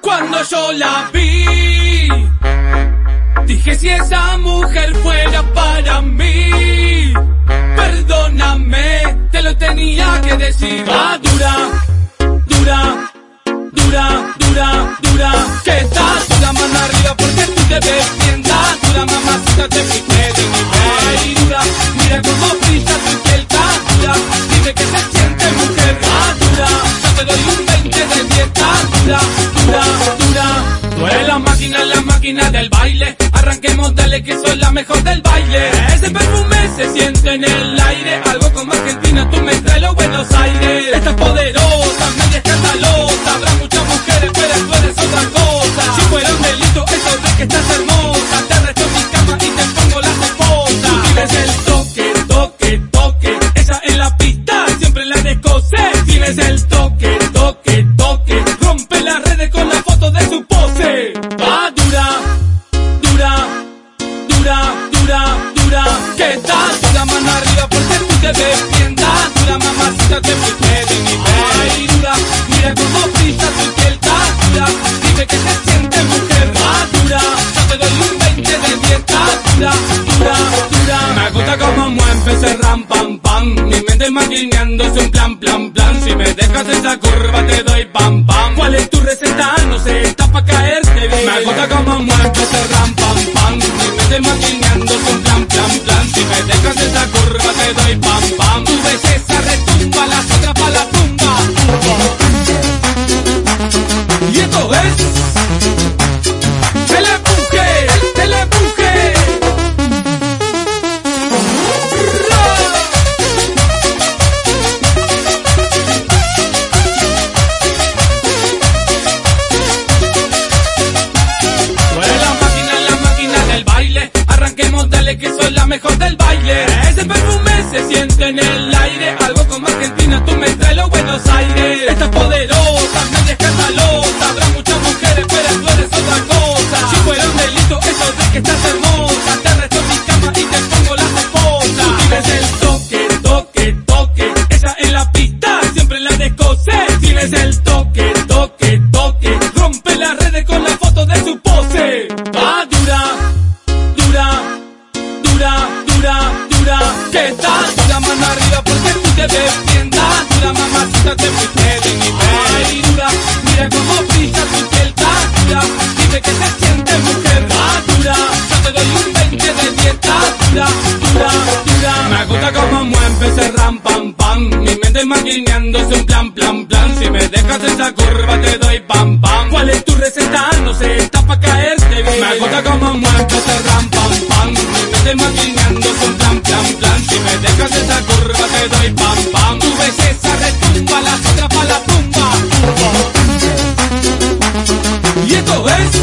Cuando yo la vi, dije si esa mujer fuera para mí, perdóname, te lo tenía que decir. Ah, dura, dura, dura, dura, dura, que estás dura, mano arriba porque tú te ves bien, dura, mamacita, te del baile. Arranquemos, dale que soy la mejor del baile. Ese perfume se siente en el aire. Algo como Argentina, tú me porque tú te ves bien. Da dura mamacita te fuiste de nivel. Ay, dura, mira cómo brilla tu piel dura. Dime que se siente mujer. Va dura, yo te doy un 20 de 10. Da dura, dura, dura. Me gusta como mueve ese ram pam pam. Mi mente es un plan plan plan. Si me dejas esa curva te doy pam pam. ¿Cuál es tu receta? No sé, está pa' caerte bien. Me gusta como mueve ese ram pam pam. Mi mente mejor del baile. Ese perfume se siente en el aire. Algo como Argentina, tú me traes los Buenos Aires. Estás poderosa, mano arriba porque tú te ves bien. Da dura, mamacita, te fuiste de nivel. Ay, dura, mira cómo brilla tu piel tan dura. Dime que se siente mujer. Dura, yo te doy un 20 de 10. Da dura, dura, dura. Me gusta como mueve ese ram pam pam. Mi mente maquineando es un plan plan plan. Si me dejas esa curva te doy pam pam. ¿Cuál es tu receta? No sé, está pa' caerte bien. Me gusta como mueve ese ram pam pam. Mi mente te doy pam pam. Tu belleza retumba, las otras pa' la tumba. Y esto es